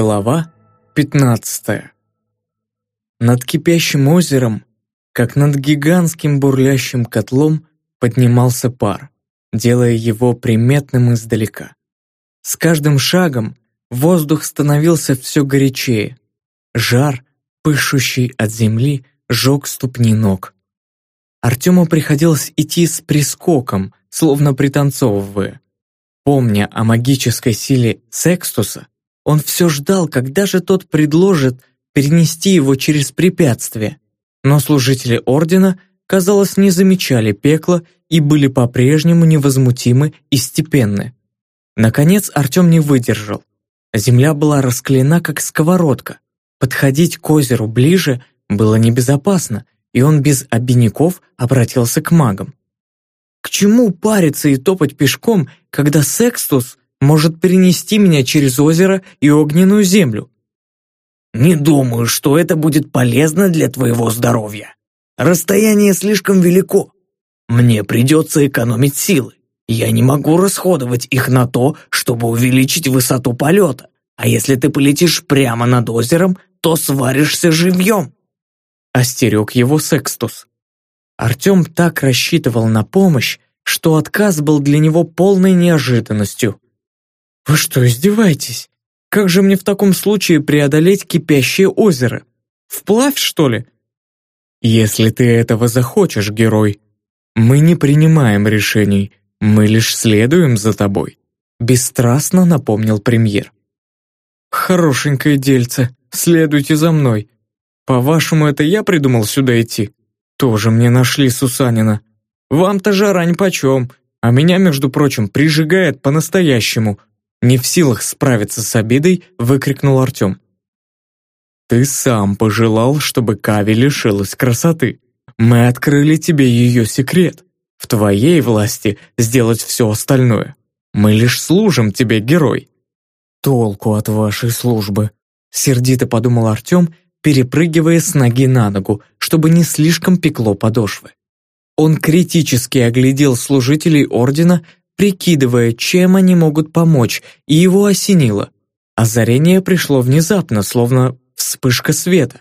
Глава 15 Над кипящим озером, как над гигантским бурлящим котлом, поднимался пар, делая его приметным издалека. С каждым шагом воздух становился все горячее. Жар, пышущий от земли, жег ступни ног. Артему приходилось идти с прискоком, словно пританцовывая. Помня о магической силе Секстуса, он все ждал, когда же тот предложит перенести его через препятствие. Но служители Ордена, казалось, не замечали пекла и были по-прежнему невозмутимы и степенны. Наконец Артем не выдержал. Земля была расклена, как сковородка. Подходить к озеру ближе было небезопасно, и он без обиняков обратился к магам. К чему париться и топать пешком, когда Секстус может перенести меня через озеро и огненную землю. Не думаю, что это будет полезно для твоего здоровья. Расстояние слишком велико. Мне придется экономить силы. Я не могу расходовать их на то, чтобы увеличить высоту полета. А если ты полетишь прямо над озером, то сваришься живьем. Остерег его Секстус. Артем так рассчитывал на помощь, что отказ был для него полной неожиданностью. «Вы что, издеваетесь? Как же мне в таком случае преодолеть кипящее озеро? Вплавь, что ли?» «Если ты этого захочешь, герой, мы не принимаем решений, мы лишь следуем за тобой», бесстрастно напомнил премьер. «Хорошенькое дельце, следуйте за мной. По-вашему, это я придумал сюда идти? Тоже мне нашли Сусанина. Вам-то жара нипочем, а меня, между прочим, прижигает по-настоящему. Не в силах справиться с обидой, выкрикнул Артем. «Ты сам пожелал, чтобы Кави лишилась красоты. Мы открыли тебе ее секрет. В твоей власти сделать все остальное. Мы лишь служим тебе, герой». «Толку от вашей службы», — сердито подумал Артем, перепрыгивая с ноги на ногу, чтобы не слишком пекло подошвы. Он критически оглядел служителей ордена, прикидывая, чем они могут помочь, и его осенило. Озарение пришло внезапно, словно вспышка света.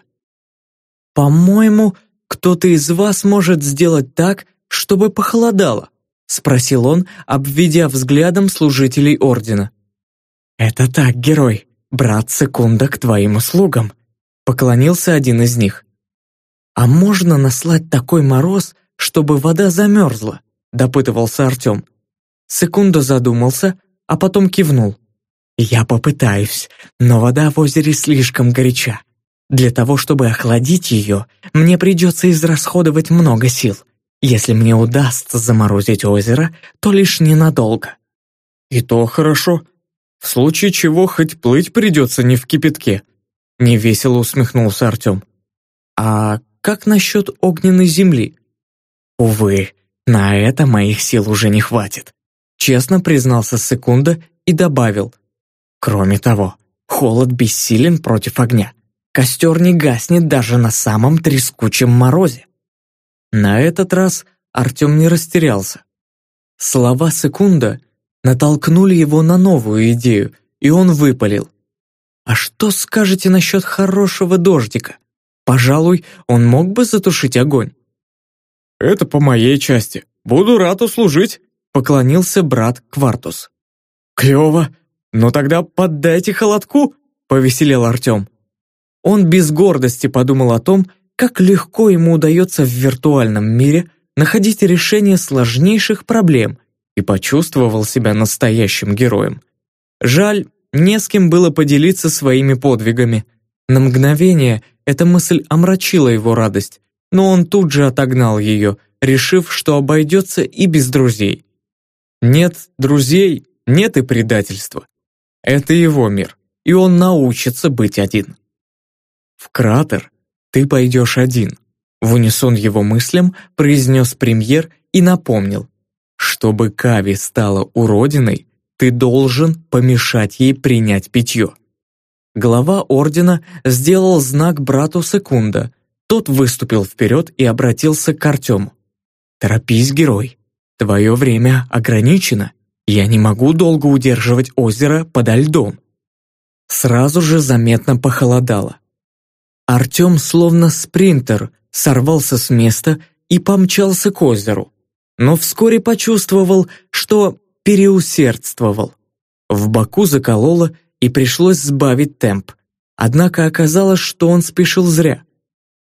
«По-моему, кто-то из вас может сделать так, чтобы похолодало», спросил он, обведя взглядом служителей Ордена. «Это так, герой, брат Секунда к твоим услугам», поклонился один из них. «А можно наслать такой мороз, чтобы вода замерзла?» допытывался Артем. Секунду задумался, а потом кивнул. «Я попытаюсь, но вода в озере слишком горяча. Для того, чтобы охладить ее, мне придется израсходовать много сил. Если мне удастся заморозить озеро, то лишь ненадолго». «И то хорошо. В случае чего хоть плыть придется не в кипятке», — невесело усмехнулся Артем. «А как насчет огненной земли?» «Увы, на это моих сил уже не хватит. Честно признался Секунда и добавил. Кроме того, холод бессилен против огня. Костер не гаснет даже на самом трескучем морозе. На этот раз Артем не растерялся. Слова Секунда натолкнули его на новую идею, и он выпалил. «А что скажете насчет хорошего дождика? Пожалуй, он мог бы затушить огонь». «Это по моей части. Буду рад услужить», поклонился брат Квартус. «Клево! Ну тогда поддайте холодку!» — повеселел Артем. Он без гордости подумал о том, как легко ему удается в виртуальном мире находить решение сложнейших проблем и почувствовал себя настоящим героем. Жаль, не с кем было поделиться своими подвигами. На мгновение эта мысль омрачила его радость, но он тут же отогнал ее, решив, что обойдется и без друзей. Нет друзей, нет и предательства. Это его мир, и он научится быть один. В кратер ты пойдешь один. В унисон его мыслям произнес премьер и напомнил, чтобы Кави стала уродиной, ты должен помешать ей принять питье. Глава ордена сделал знак брату Секунда. Тот выступил вперед и обратился к Артему. «Торопись, герой. Твое время ограничено. Я не могу долго удерживать озеро подо льдом. Сразу же заметно похолодало. Артем, словно спринтер, сорвался с места и помчался к озеру, но вскоре почувствовал, что переусердствовал. В боку закололо и пришлось сбавить темп, однако оказалось, что он спешил зря.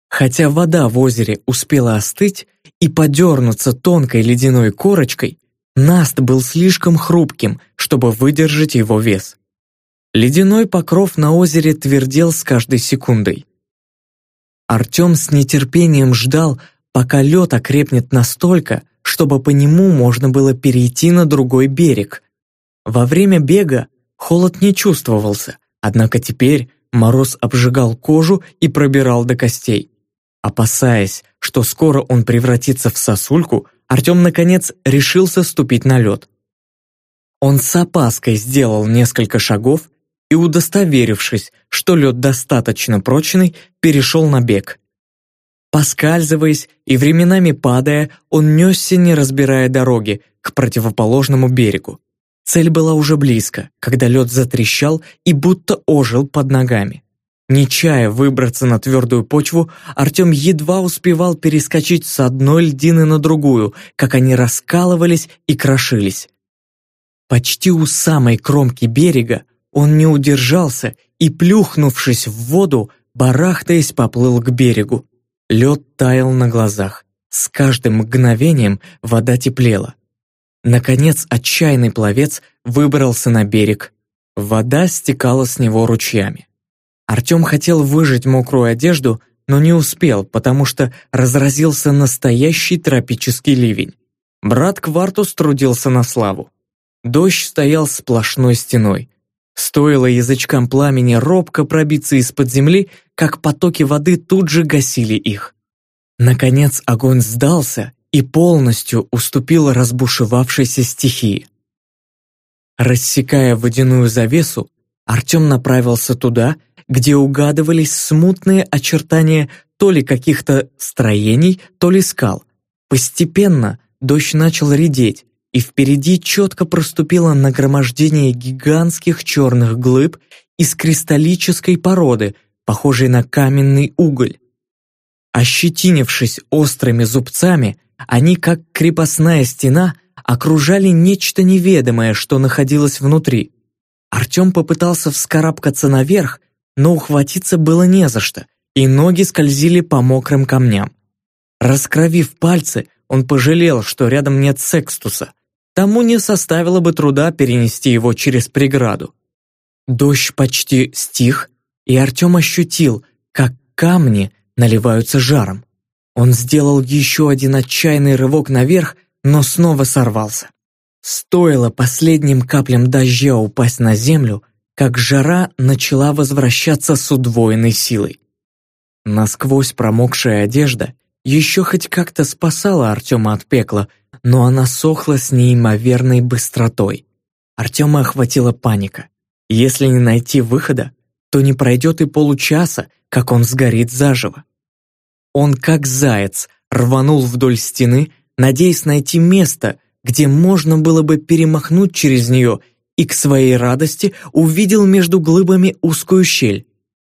Хотя вода в озере успела остыть и подернуться тонкой ледяной корочкой, Наст был слишком хрупким, чтобы выдержать его вес. Ледяной покров на озере твердел с каждой секундой. Артем с нетерпением ждал, пока лед окрепнет настолько, чтобы по нему можно было перейти на другой берег. Во время бега холод не чувствовался, однако теперь мороз обжигал кожу и пробирал до костей. Опасаясь, что скоро он превратится в сосульку, Артем, наконец, решился ступить на лед. Он с опаской сделал несколько шагов и, удостоверившись, что лед достаточно прочный, перешел на бег. Поскальзываясь и временами падая, он несся, не разбирая дороги, к противоположному берегу. Цель была уже близко, когда лед затрещал и будто ожил под ногами. Не чая выбраться на твердую почву, Артем едва успевал перескочить с одной льдины на другую, как они раскалывались и крошились. Почти у самой кромки берега он не удержался и, плюхнувшись в воду, барахтаясь, поплыл к берегу. Лед таял на глазах. С каждым мгновением вода теплела. Наконец отчаянный пловец выбрался на берег. Вода стекала с него ручьями. Артем хотел выжать мокрую одежду, но не успел, потому что разразился настоящий тропический ливень. Брат Квартус трудился на славу. Дождь стоял сплошной стеной. Стоило язычкам пламени робко пробиться из-под земли, как потоки воды тут же гасили их. Наконец огонь сдался и полностью уступил разбушевавшейся стихии. Рассекая водяную завесу, Артем направился туда, где угадывались смутные очертания то ли каких-то строений, то ли скал. Постепенно дождь начал редеть, и впереди четко проступило нагромождение гигантских черных глыб из кристаллической породы, похожей на каменный уголь. Ощетинившись острыми зубцами, они, как крепостная стена, окружали нечто неведомое, что находилось внутри. Артем попытался вскарабкаться наверх, но ухватиться было не за что, и ноги скользили по мокрым камням. Раскровив пальцы, он пожалел, что рядом нет секстуса. Тому не составило бы труда перенести его через преграду. Дождь почти стих, и Артем ощутил, как камни наливаются жаром. Он сделал еще один отчаянный рывок наверх, но снова сорвался. Стоило последним каплям дождя упасть на землю, как жара начала возвращаться с удвоенной силой. Насквозь промокшая одежда еще хоть как-то спасала Артема от пекла, но она сохла с неимоверной быстротой. Артема охватила паника. Если не найти выхода, то не пройдет и получаса, как он сгорит заживо. Он, как заяц, рванул вдоль стены, надеясь найти место, где можно было бы перемахнуть через нее, и к своей радости увидел между глыбами узкую щель.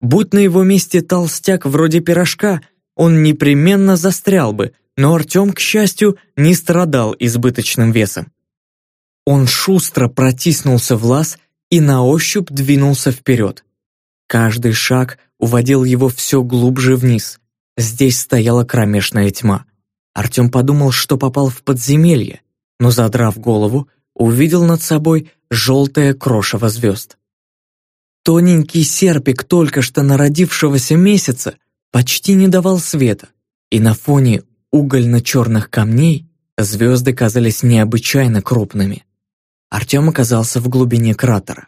Будь на его месте толстяк вроде пирожка, он непременно застрял бы, но Артем, к счастью, не страдал избыточным весом. Он шустро протиснулся в лаз и на ощупь двинулся вперед. Каждый шаг уводил его все глубже вниз. Здесь стояла кромешная тьма. Артем подумал, что попал в подземелье, но, задрав голову, увидел над собой желтое крошево звезд. Тоненький серпик только что народившегося месяца почти не давал света, и на фоне угольно-черных камней звезды казались необычайно крупными. Артем оказался в глубине кратера.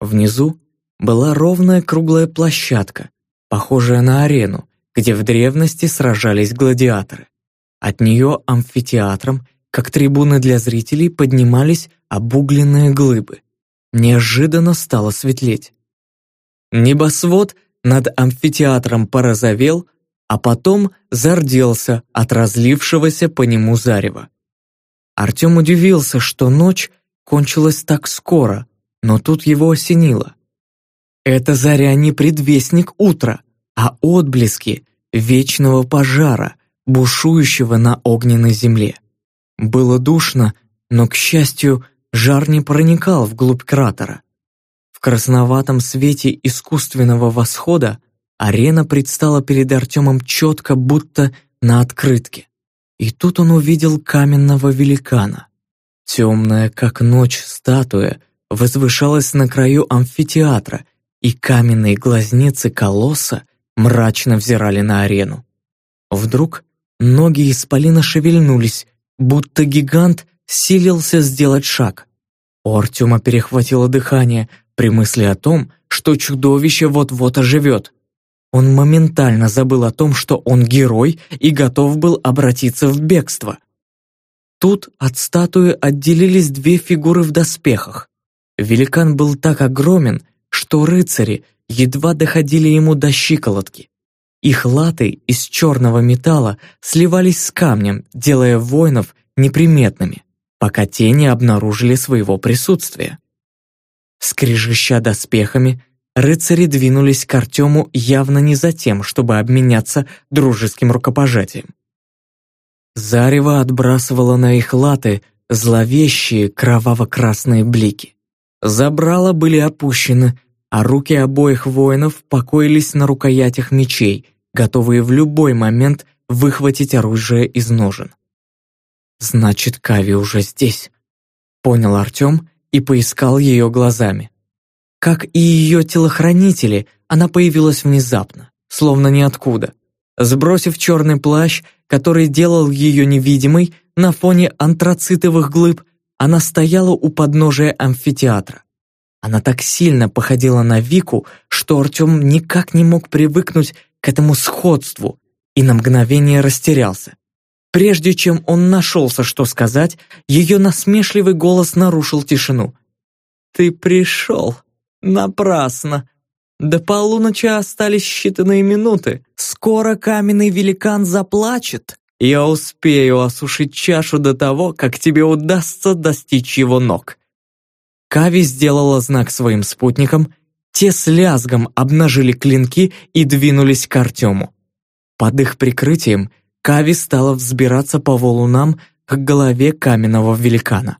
Внизу была ровная круглая площадка, похожая на арену, где в древности сражались гладиаторы. От нее амфитеатром, как трибуны для зрителей, поднимались обугленные глыбы. Неожиданно стало светлеть. Небосвод над амфитеатром порозовел, а потом зарделся от разлившегося по нему зарева. Артем удивился, что ночь кончилась так скоро, но тут его осенило. Эта заря не предвестник утра, а отблески вечного пожара, бушующего на огненной земле. Было душно, но, к счастью, жар не проникал вглубь кратера. В красноватом свете искусственного восхода арена предстала перед Артемом четко, будто на открытке. И тут он увидел каменного великана. Темная, как ночь, статуя возвышалась на краю амфитеатра, и каменные глазницы колосса мрачно взирали на арену. Вдруг ноги исполина шевельнулись, будто гигант силился сделать шаг. У Артема перехватило дыхание при мысли о том, что чудовище вот-вот оживет. Он моментально забыл о том, что он герой и готов был обратиться в бегство. Тут от статуи отделились две фигуры в доспехах. Великан был так огромен, что рыцари едва доходили ему до щиколотки. Их латы из черного металла сливались с камнем, делая воинов неприметными, пока те не обнаружили своего присутствия. Скрежеща доспехами, рыцари двинулись к Артему явно не за тем, чтобы обменяться дружеским рукопожатием. Зарево отбрасывало на их латы зловещие кроваво-красные блики. Забрала были опущены, а руки обоих воинов покоились на рукоятях мечей, готовые в любой момент выхватить оружие из ножен. «Значит, Кави уже здесь», — понял Артем и поискал ее глазами. Как и ее телохранители, она появилась внезапно, словно ниоткуда. Сбросив черный плащ, который делал ее невидимой, на фоне антрацитовых глыб, она стояла у подножия амфитеатра. Она так сильно походила на Вику, что Артем никак не мог привыкнуть к этому сходству и на мгновение растерялся. Прежде чем он нашелся, что сказать, ее насмешливый голос нарушил тишину. «Ты пришел. Напрасно. До полуночи остались считанные минуты. Скоро каменный великан заплачет. Я успею осушить чашу до того, как тебе удастся достичь его ног». Кави сделала знак своим спутникам, те с лязгом обнажили клинки и двинулись к Артему. Под их прикрытием Кави стала взбираться по валунам к голове каменного великана.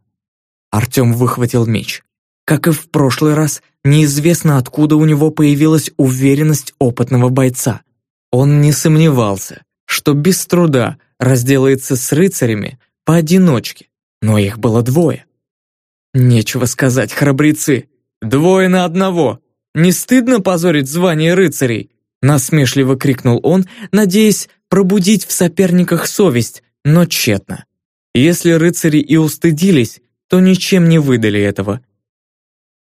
Артем выхватил меч. Как и в прошлый раз, неизвестно откуда у него появилась уверенность опытного бойца. Он не сомневался, что без труда разделается с рыцарями поодиночке, но их было двое. Нечего сказать, храбрецы, двое на одного. Не стыдно позорить звание рыцарей? Насмешливо крикнул он, надеясь пробудить в соперниках совесть, но тщетно. Если рыцари и устыдились, то ничем не выдали этого.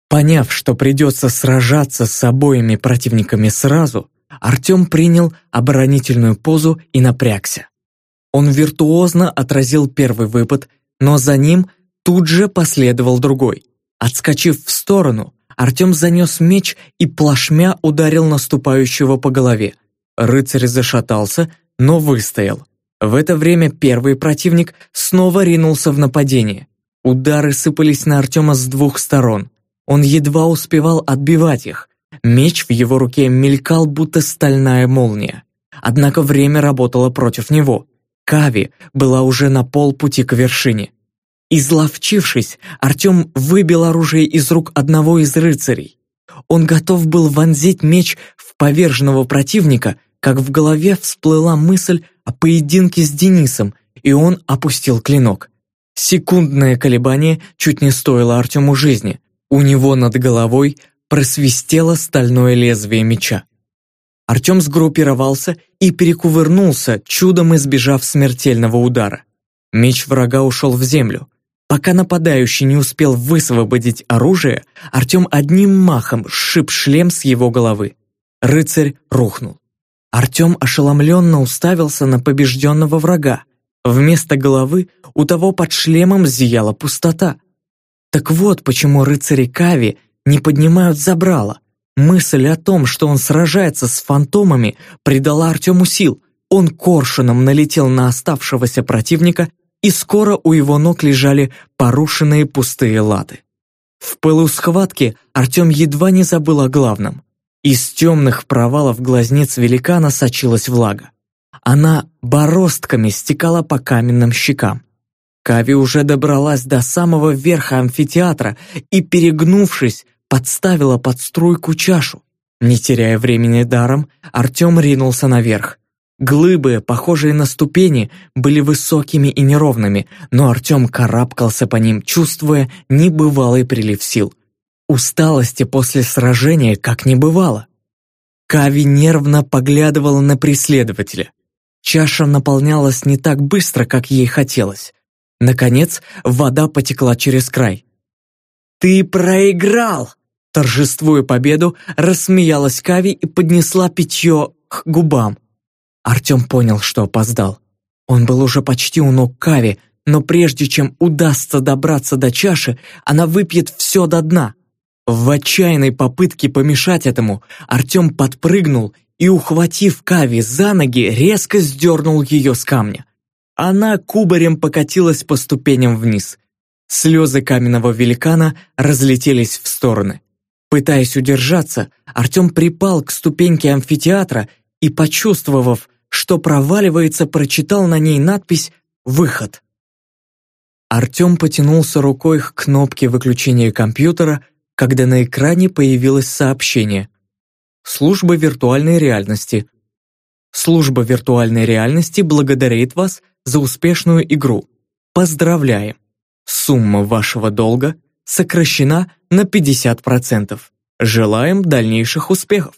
Поняв, что придется сражаться с обоими противниками сразу, Артем принял оборонительную позу и напрягся. Он виртуозно отразил первый выпад, но за ним тут же последовал другой. Отскочив в сторону, Артем занес меч и плашмя ударил наступающего по голове. Рыцарь зашатался, но выстоял. В это время первый противник снова ринулся в нападение. Удары сыпались на Артема с двух сторон. Он едва успевал отбивать их. Меч в его руке мелькал, будто стальная молния. Однако время работало против него. Кави была уже на полпути к вершине. Изловчившись, Артем выбил оружие из рук одного из рыцарей. Он готов был вонзить меч в поверженного противника, как в голове всплыла мысль о поединке с Денисом, и он опустил клинок. Секундное колебание чуть не стоило Артему жизни. У него над головой просвистело стальное лезвие меча. Артем сгруппировался и перекувырнулся, чудом избежав смертельного удара. Меч врага ушел в землю. Пока нападающий не успел высвободить оружие, Артем одним махом сшиб шлем с его головы. Рыцарь рухнул. Артем ошеломленно уставился на побежденного врага. Вместо головы у того под шлемом зияла пустота. Так вот почему рыцари Кави не поднимают забрала. Мысль о том, что он сражается с фантомами, придала Артему сил. Он коршуном налетел на оставшегося противника и скоро у его ног лежали порушенные пустые латы. В пылу схватки Артем едва не забыл о главном. Из темных провалов глазниц великана сочилась влага. Она бороздками стекала по каменным щекам. Кави уже добралась до самого верха амфитеатра и, перегнувшись, подставила под струйку чашу. Не теряя времени даром, Артем ринулся наверх. Глыбы, похожие на ступени, были высокими и неровными, но Артем карабкался по ним, чувствуя небывалый прилив сил. Усталости после сражения как не бывало. Кави нервно поглядывала на преследователя. Чаша наполнялась не так быстро, как ей хотелось. Наконец, вода потекла через край. «Ты проиграл!» Торжествуя победу, рассмеялась Кави и поднесла питье к губам. Артем понял, что опоздал. Он был уже почти у ног Кави, но прежде чем удастся добраться до чаши, она выпьет все до дна. В отчаянной попытке помешать этому, Артем подпрыгнул и, ухватив Кави за ноги, резко сдернул ее с камня. Она кубарем покатилась по ступеням вниз. Слезы каменного великана разлетелись в стороны. Пытаясь удержаться, Артем припал к ступеньке амфитеатра и, почувствовав, что проваливается, прочитал на ней надпись «Выход». Артем потянулся рукой к кнопке выключения компьютера, когда на экране появилось сообщение. Служба виртуальной реальности. Служба виртуальной реальности благодарит вас за успешную игру. Поздравляем! Сумма вашего долга сокращена на 50%. Желаем дальнейших успехов.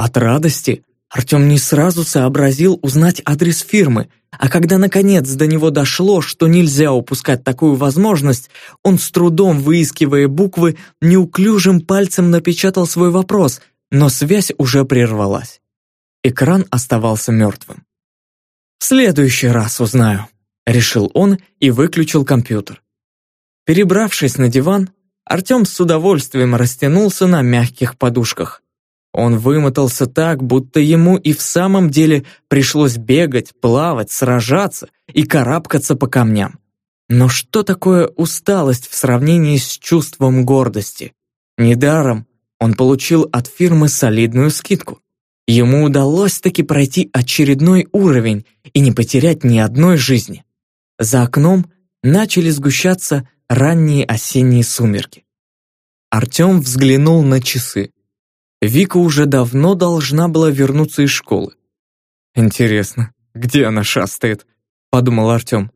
От радости Артем не сразу сообразил узнать адрес фирмы, а когда наконец до него дошло, что нельзя упускать такую возможность, он с трудом выискивая буквы, неуклюжим пальцем напечатал свой вопрос, но связь уже прервалась. Экран оставался мертвым. «В следующий раз узнаю», — решил он и выключил компьютер. Перебравшись на диван, Артем с удовольствием растянулся на мягких подушках. Он вымотался так, будто ему и в самом деле пришлось бегать, плавать, сражаться и карабкаться по камням. Но что такое усталость в сравнении с чувством гордости? Недаром он получил от фирмы солидную скидку. Ему удалось таки пройти очередной уровень и не потерять ни одной жизни. За окном начали сгущаться ранние осенние сумерки. Артем взглянул на часы. Вика уже давно должна была вернуться из школы. «Интересно, где она шастает?» — подумал Артем.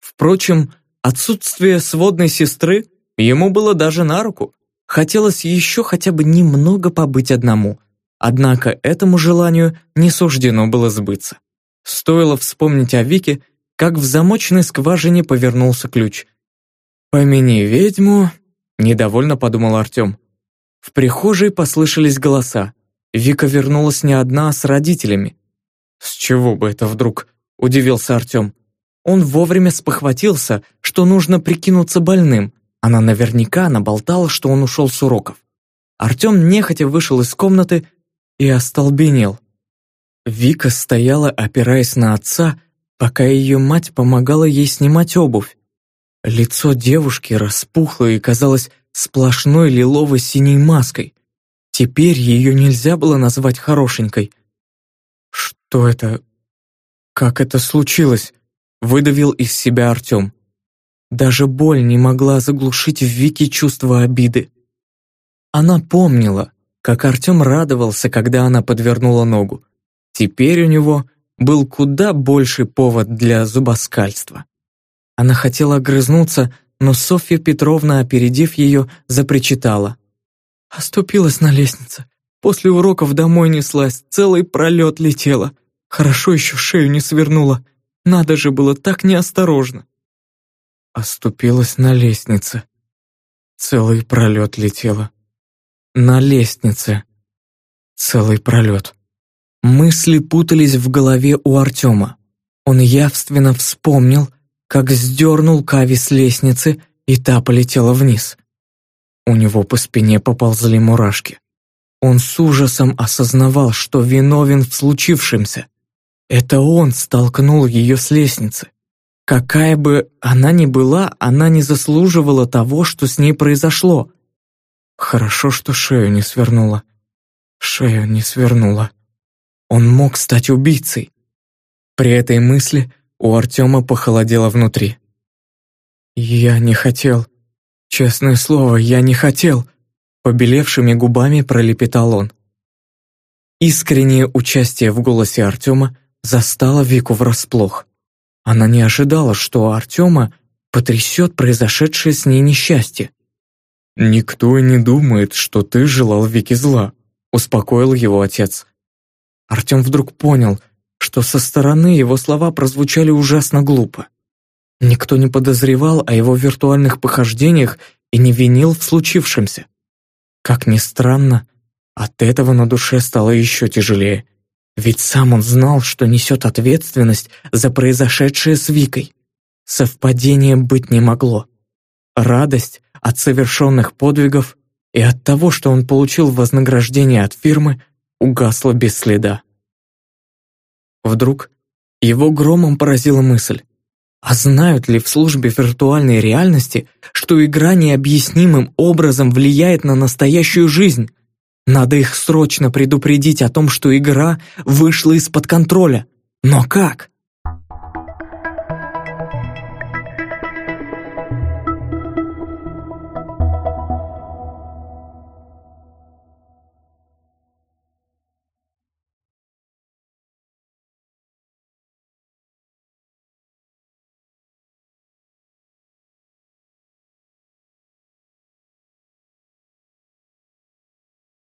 Впрочем, отсутствие сводной сестры ему было даже на руку. Хотелось еще хотя бы немного побыть одному. Однако этому желанию не суждено было сбыться. Стоило вспомнить о Вике, как в замочной скважине повернулся ключ. «Помяни ведьму», — недовольно подумал Артем. В прихожей послышались голоса. Вика вернулась не одна, а с родителями. «С чего бы это вдруг?» – удивился Артем. Он вовремя спохватился, что нужно прикинуться больным. Она наверняка наболтала, что он ушел с уроков. Артем нехотя вышел из комнаты и остолбенел. Вика стояла, опираясь на отца, пока ее мать помогала ей снимать обувь. Лицо девушки распухло и казалось сплошной лилово-синей маской. Теперь ее нельзя было назвать хорошенькой. «Что это? Как это случилось?» — выдавил из себя Артем. Даже боль не могла заглушить в Вике чувство обиды. Она помнила, как Артем радовался, когда она подвернула ногу. Теперь у него был куда больший повод для зубоскальства. Она хотела огрызнуться, но Софья Петровна, опередив ее, запричитала. Оступилась на лестнице. После уроков домой неслась, целый пролет летела. Хорошо еще шею не свернула. Надо же было так неосторожно. Оступилась на лестнице. Целый пролет летела. На лестнице. Целый пролет. Мысли путались в голове у Артема. Он явственно вспомнил, как сдернул Кави с лестницы, и та полетела вниз. У него по спине поползли мурашки. Он с ужасом осознавал, что виновен в случившемся. Это он столкнул ее с лестницы. Какая бы она ни была, она не заслуживала того, что с ней произошло. Хорошо, что шею не свернула. Шею не свернула. Он мог стать убийцей. При этой мысли у Артема похолодело внутри. «Я не хотел. Честное слово, я не хотел», — побелевшими губами пролепетал он. Искреннее участие в голосе Артема застало Вику врасплох. Она не ожидала, что Артема потрясет произошедшее с ней несчастье. «Никто не думает, что ты желал Вике зла», — успокоил его отец. Артем вдруг понял, что со стороны его слова прозвучали ужасно глупо. Никто не подозревал о его виртуальных похождениях и не винил в случившемся. Как ни странно, от этого на душе стало еще тяжелее. Ведь сам он знал, что несет ответственность за произошедшее с Викой. Совпадения быть не могло. Радость от совершенных подвигов и от того, что он получил вознаграждение от фирмы, угасла без следа. Вдруг его громом поразила мысль. А знают ли в службе виртуальной реальности, что игра необъяснимым образом влияет на настоящую жизнь? Надо их срочно предупредить о том, что игра вышла из-под контроля. Но как?